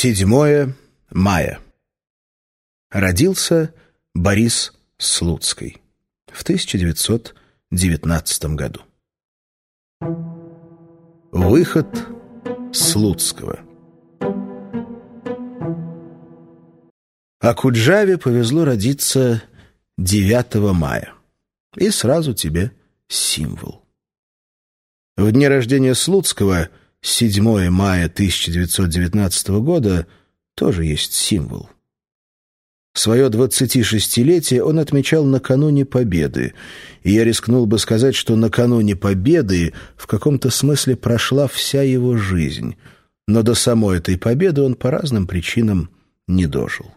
7 мая. Родился Борис Слуцкий в 1919 году. Выход Слуцкого. А Куджаве повезло родиться 9 мая. И сразу тебе символ. В дни рождения Слуцкого, 7 мая 1919 года, тоже есть символ. Свое 26-летие он отмечал накануне Победы, и я рискнул бы сказать, что накануне Победы в каком-то смысле прошла вся его жизнь, но до самой этой победы он по разным причинам не дожил.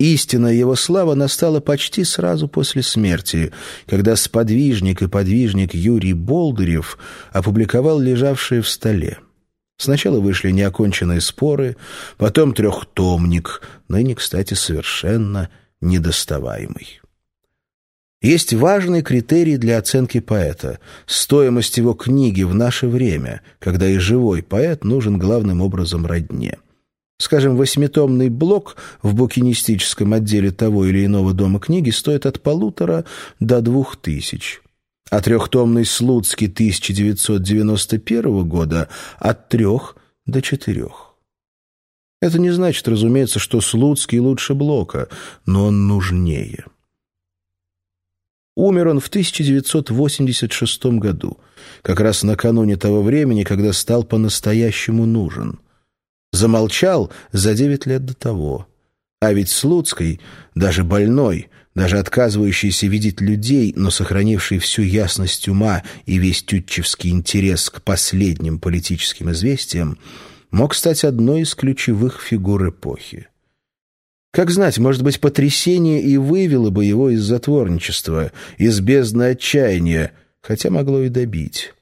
Истинная его слава настала почти сразу после смерти, когда сподвижник и подвижник Юрий Болдырев опубликовал лежавшие в столе. Сначала вышли неоконченные споры, потом трехтомник, ныне, кстати, совершенно недоставаемый. Есть важный критерий для оценки поэта – стоимость его книги в наше время, когда и живой поэт нужен главным образом родне. Скажем, восьмитомный блок в букинистическом отделе того или иного дома книги стоит от полутора до двух тысяч а трехтомный Слуцкий 1991 года от трех до четырех. Это не значит, разумеется, что Слуцкий лучше Блока, но он нужнее. Умер он в 1986 году, как раз накануне того времени, когда стал по-настоящему нужен. Замолчал за девять лет до того. А ведь Слуцкий, даже больной, даже отказывающийся видеть людей, но сохранивший всю ясность ума и весь тютчевский интерес к последним политическим известиям, мог стать одной из ключевых фигур эпохи. Как знать, может быть, потрясение и вывело бы его из затворничества, из бездны отчаяния, хотя могло и добить.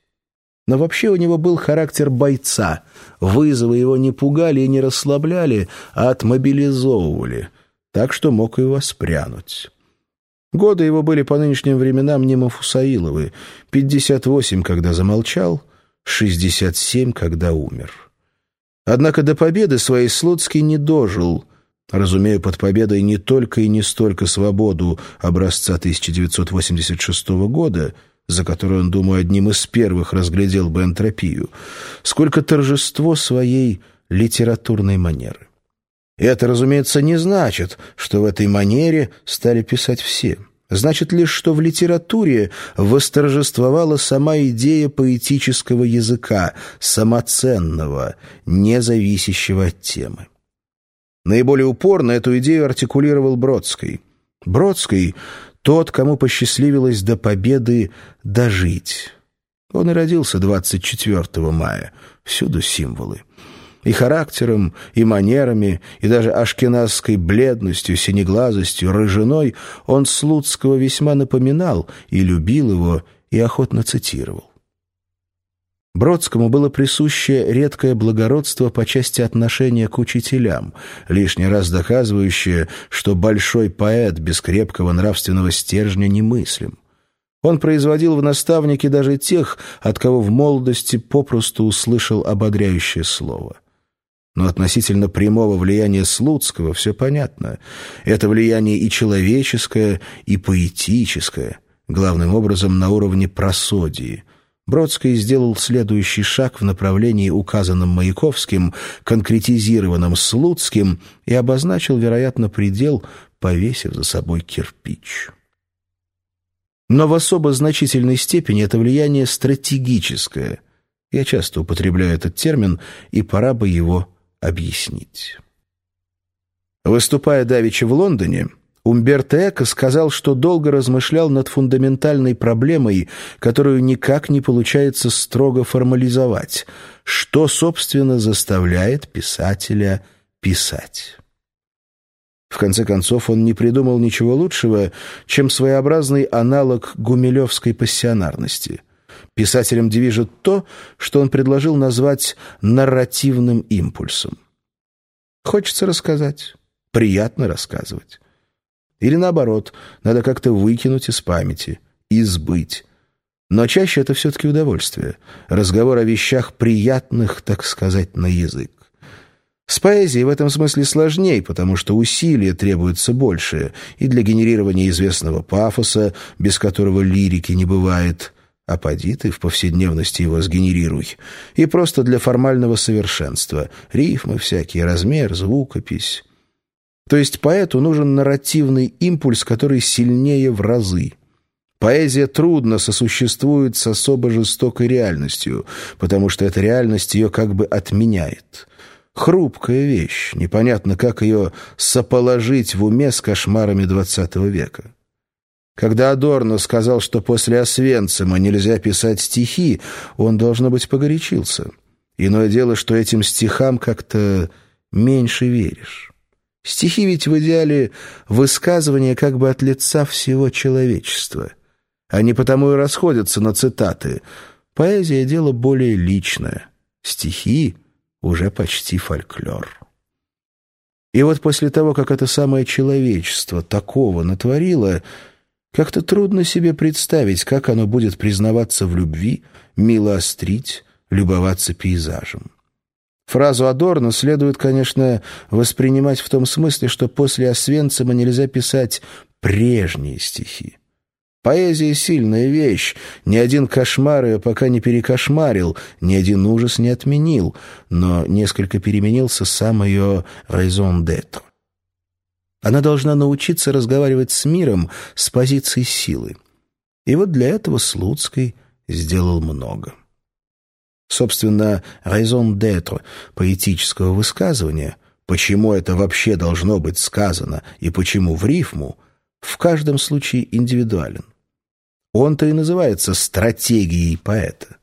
Но вообще у него был характер бойца. Вызовы его не пугали и не расслабляли, а отмобилизовывали, так что мог и воспрянуть. Годы его были по нынешним временам не Мафусаиловы. 58, когда замолчал, 67, когда умер. Однако до победы своей Слуцкий не дожил. Разумею, под победой не только и не столько свободу образца 1986 года, за которую он, думаю, одним из первых разглядел бы энтропию, сколько торжество своей литературной манеры. Это, разумеется, не значит, что в этой манере стали писать все. Значит лишь, что в литературе восторжествовала сама идея поэтического языка, самоценного, независящего от темы. Наиболее упорно эту идею артикулировал Бродский. Бродский — тот, кому посчастливилось до победы дожить. Он и родился 24 мая. Всюду символы и характером, и манерами, и даже ашкеназской бледностью, синеглазостью, рыжиной он Слуцкого весьма напоминал и любил его, и охотно цитировал. Бродскому было присуще редкое благородство по части отношения к учителям, лишний раз доказывающее, что большой поэт без крепкого нравственного стержня немыслим. Он производил в наставнике даже тех, от кого в молодости попросту услышал ободряющее слово. Но относительно прямого влияния Слуцкого все понятно. Это влияние и человеческое, и поэтическое, главным образом на уровне просодии. Бродский сделал следующий шаг в направлении, указанном Маяковским, конкретизированном Слуцким, и обозначил, вероятно, предел, повесив за собой кирпич. Но в особо значительной степени это влияние стратегическое. Я часто употребляю этот термин, и пора бы его объяснить. Выступая давеча в Лондоне, Умберто Эко сказал, что долго размышлял над фундаментальной проблемой, которую никак не получается строго формализовать. Что, собственно, заставляет писателя писать? В конце концов, он не придумал ничего лучшего, чем своеобразный аналог гумилевской пассионарности. Писателем движет то, что он предложил назвать нарративным импульсом. Хочется рассказать, приятно рассказывать. Или наоборот, надо как-то выкинуть из памяти, избыть. Но чаще это все-таки удовольствие. Разговор о вещах приятных, так сказать, на язык. поэзией в этом смысле сложнее, потому что усилия требуются большие и для генерирования известного пафоса, без которого лирики не бывает, а поди ты в повседневности его сгенерируй, и просто для формального совершенства, рифмы всякие, размер, звукопись. То есть поэту нужен нарративный импульс, который сильнее в разы. Поэзия трудно сосуществует с особо жестокой реальностью, потому что эта реальность ее как бы отменяет. Хрупкая вещь, непонятно, как ее соположить в уме с кошмарами XX века. Когда Адорно сказал, что после Освенцима нельзя писать стихи, он, должно быть, погорячился. Иное дело, что этим стихам как-то меньше веришь. Стихи ведь в идеале высказывания как бы от лица всего человечества — они потому и расходятся на цитаты. Поэзия — дело более личное. Стихи — уже почти фольклор. И вот после того, как это самое человечество такого натворило, как-то трудно себе представить, как оно будет признаваться в любви, мило острить, любоваться пейзажем. Фразу Адорно следует, конечно, воспринимать в том смысле, что после Освенцима нельзя писать прежние стихи. Поэзия — сильная вещь. Ни один кошмар ее пока не перекошмарил, ни один ужас не отменил, но несколько переменился сам ее «raison d'être». Она должна научиться разговаривать с миром с позиции силы. И вот для этого Слуцкий сделал много. Собственно, «raison d'être» поэтического высказывания, почему это вообще должно быть сказано и почему в рифму, в каждом случае индивидуален. Он-то и называется стратегией поэта.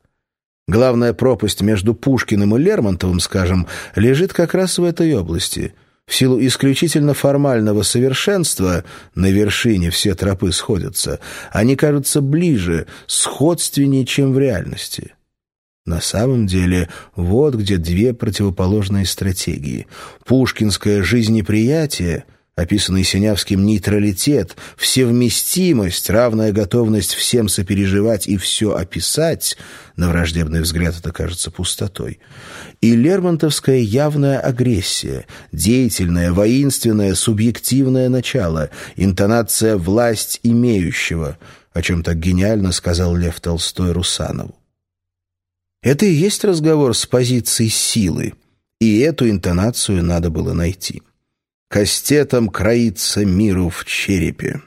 Главная пропасть между Пушкиным и Лермонтовым, скажем, лежит как раз в этой области. В силу исключительно формального совершенства на вершине все тропы сходятся. Они кажутся ближе, сходственнее, чем в реальности. На самом деле, вот где две противоположные стратегии. Пушкинское жизнеприятие — описанный Синявским нейтралитет, всевместимость, равная готовность всем сопереживать и все описать, на враждебный взгляд это кажется пустотой, и лермонтовская явная агрессия, деятельное, воинственное, субъективное начало, интонация «власть имеющего», о чем так гениально сказал Лев Толстой Русанову. Это и есть разговор с позиции силы, и эту интонацию надо было найти. Кастетом кроится миру в черепе.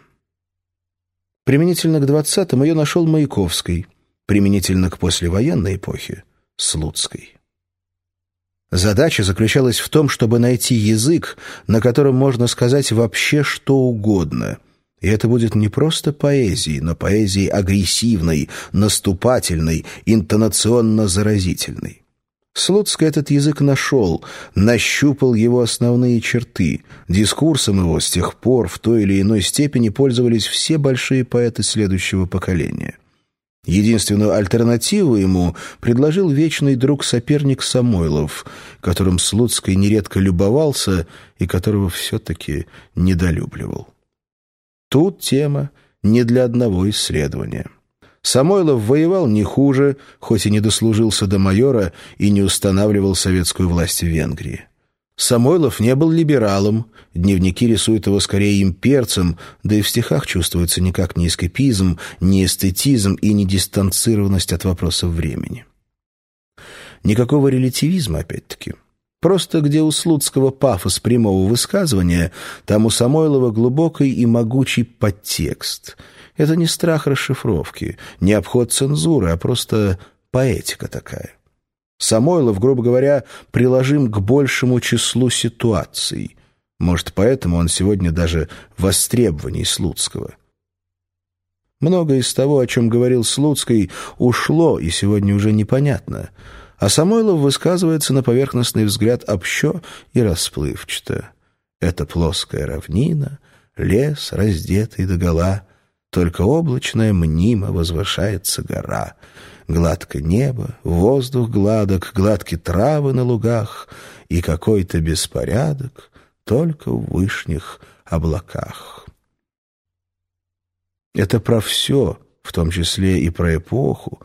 Применительно к двадцатым ее нашел Маяковский, применительно к послевоенной эпохе — Слуцкой. Задача заключалась в том, чтобы найти язык, на котором можно сказать вообще что угодно. И это будет не просто поэзией, но поэзией агрессивной, наступательной, интонационно-заразительной. Слуцкий этот язык нашел, нащупал его основные черты. Дискурсом его с тех пор в той или иной степени пользовались все большие поэты следующего поколения. Единственную альтернативу ему предложил вечный друг-соперник Самойлов, которым Слуцкий нередко любовался и которого все-таки недолюбливал. Тут тема не для одного исследования. Самойлов воевал не хуже, хоть и не дослужился до майора и не устанавливал советскую власть в Венгрии. Самойлов не был либералом, дневники рисуют его скорее имперцем, да и в стихах чувствуется никак не эскапизм, не эстетизм и не дистанцированность от вопросов времени. Никакого релятивизма, опять-таки. Просто где у Слуцкого пафос прямого высказывания, там у Самойлова глубокий и могучий подтекст — это не страх расшифровки, не обход цензуры, а просто поэтика такая. Самойлов, грубо говоря, приложим к большему числу ситуаций. Может, поэтому он сегодня даже востребованней Слуцкого. Многое из того, о чем говорил Слуцкий, ушло и сегодня уже непонятно. А Самойлов высказывается на поверхностный взгляд общо и расплывчато. Это плоская равнина, лес, раздетый догола, только облачная мнимо возвышается гора. Гладко небо, воздух гладок, гладкие травы на лугах, и какой-то беспорядок только в вышних облаках. Это про все, в том числе и про эпоху,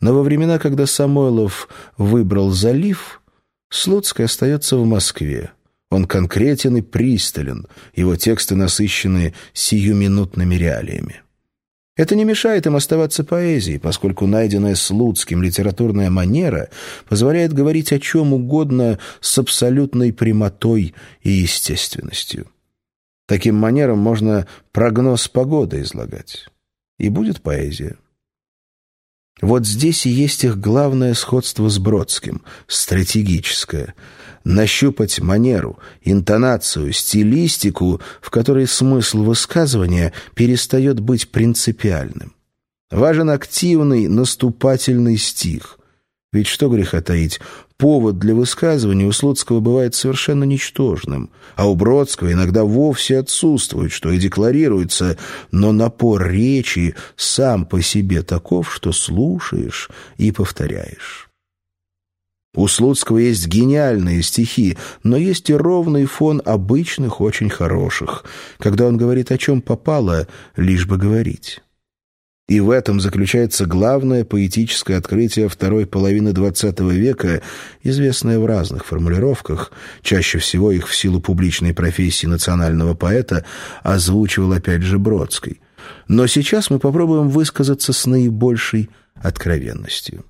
но во времена, когда Самойлов выбрал залив, Слуцкий остается в Москве, Он конкретен и пристален, его тексты насыщены сиюминутными реалиями. Это не мешает им оставаться поэзией, поскольку найденная Слуцким литературная манера позволяет говорить о чем угодно с абсолютной прямотой и естественностью. Таким манером можно прогноз погоды излагать. И будет поэзия. Вот здесь и есть их главное сходство с Бродским, стратегическое. Нащупать манеру, интонацию, стилистику, в которой смысл высказывания перестает быть принципиальным. Важен активный, наступательный стих. Ведь что греха таить, повод для высказывания у Слуцкого бывает совершенно ничтожным, а у Бродского иногда вовсе отсутствует, что и декларируется, но напор речи сам по себе таков, что слушаешь и повторяешь. У Слуцкого есть гениальные стихи, но есть и ровный фон обычных, очень хороших, когда он говорит о чем попало, лишь бы говорить. И в этом заключается главное поэтическое открытие второй половины XX века, известное в разных формулировках, чаще всего их в силу публичной профессии национального поэта озвучивал опять же Бродский. Но сейчас мы попробуем высказаться с наибольшей откровенностью.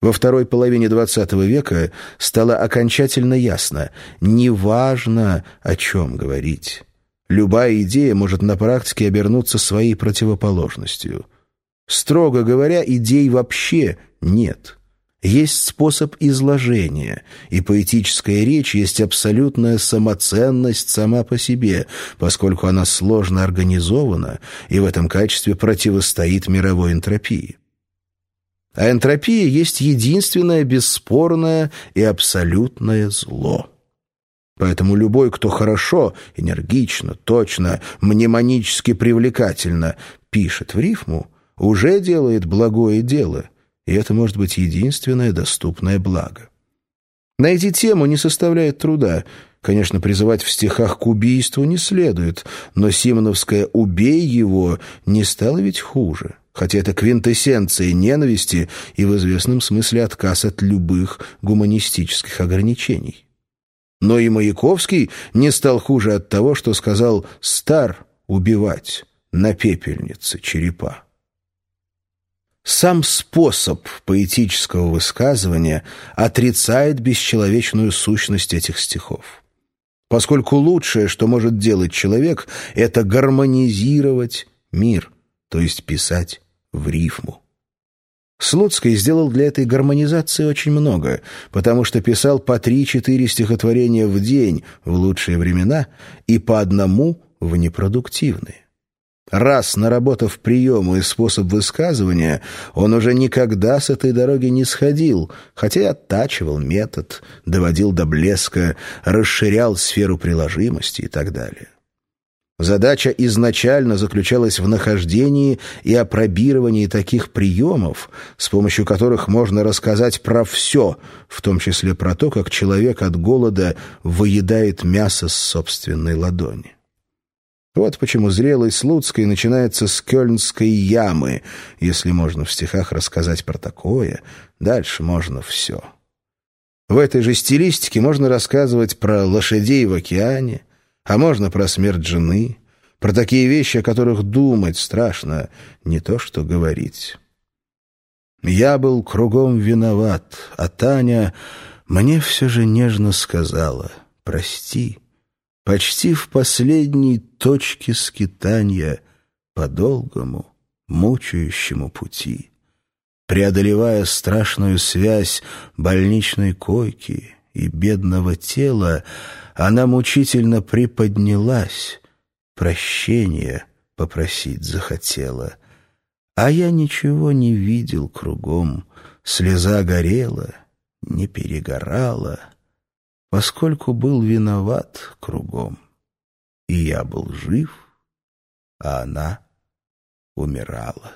Во второй половине XX века стало окончательно ясно – неважно, о чем говорить. Любая идея может на практике обернуться своей противоположностью. Строго говоря, идей вообще нет. Есть способ изложения, и поэтическая речь есть абсолютная самоценность сама по себе, поскольку она сложно организована и в этом качестве противостоит мировой энтропии. А энтропия есть единственное бесспорное и абсолютное зло. Поэтому любой, кто хорошо, энергично, точно, мнемонически привлекательно пишет в рифму, уже делает благое дело, и это может быть единственное доступное благо. Найти тему не составляет труда. Конечно, призывать в стихах к убийству не следует, но Симоновское «убей его» не стало ведь хуже, хотя это квинтэссенция ненависти и в известном смысле отказ от любых гуманистических ограничений. Но и Маяковский не стал хуже от того, что сказал «стар убивать на пепельнице черепа». Сам способ поэтического высказывания отрицает бесчеловечную сущность этих стихов. Поскольку лучшее, что может делать человек, это гармонизировать мир, то есть писать в рифму. Слуцкий сделал для этой гармонизации очень много, потому что писал по три-четыре стихотворения в день в лучшие времена и по одному в непродуктивные. Раз наработав приемы и способ высказывания, он уже никогда с этой дороги не сходил, хотя и оттачивал метод, доводил до блеска, расширял сферу приложимости и так далее. Задача изначально заключалась в нахождении и опробировании таких приемов, с помощью которых можно рассказать про все, в том числе про то, как человек от голода выедает мясо с собственной ладони. Вот почему зрелый Слуцкой начинается с кёльнской ямы. Если можно в стихах рассказать про такое, дальше можно все. В этой же стилистике можно рассказывать про лошадей в океане, а можно про смерть жены, про такие вещи, о которых думать страшно, не то что говорить. Я был кругом виноват, а Таня мне все же нежно сказала «Прости». Почти в последней точке скитания по долгому, мучающему пути, преодолевая страшную связь больничной койки и бедного тела, она мучительно приподнялась, прощения попросить захотела. А я ничего не видел кругом, слеза горела, не перегорала, поскольку был виноват кругом. И я был жив, а она умирала.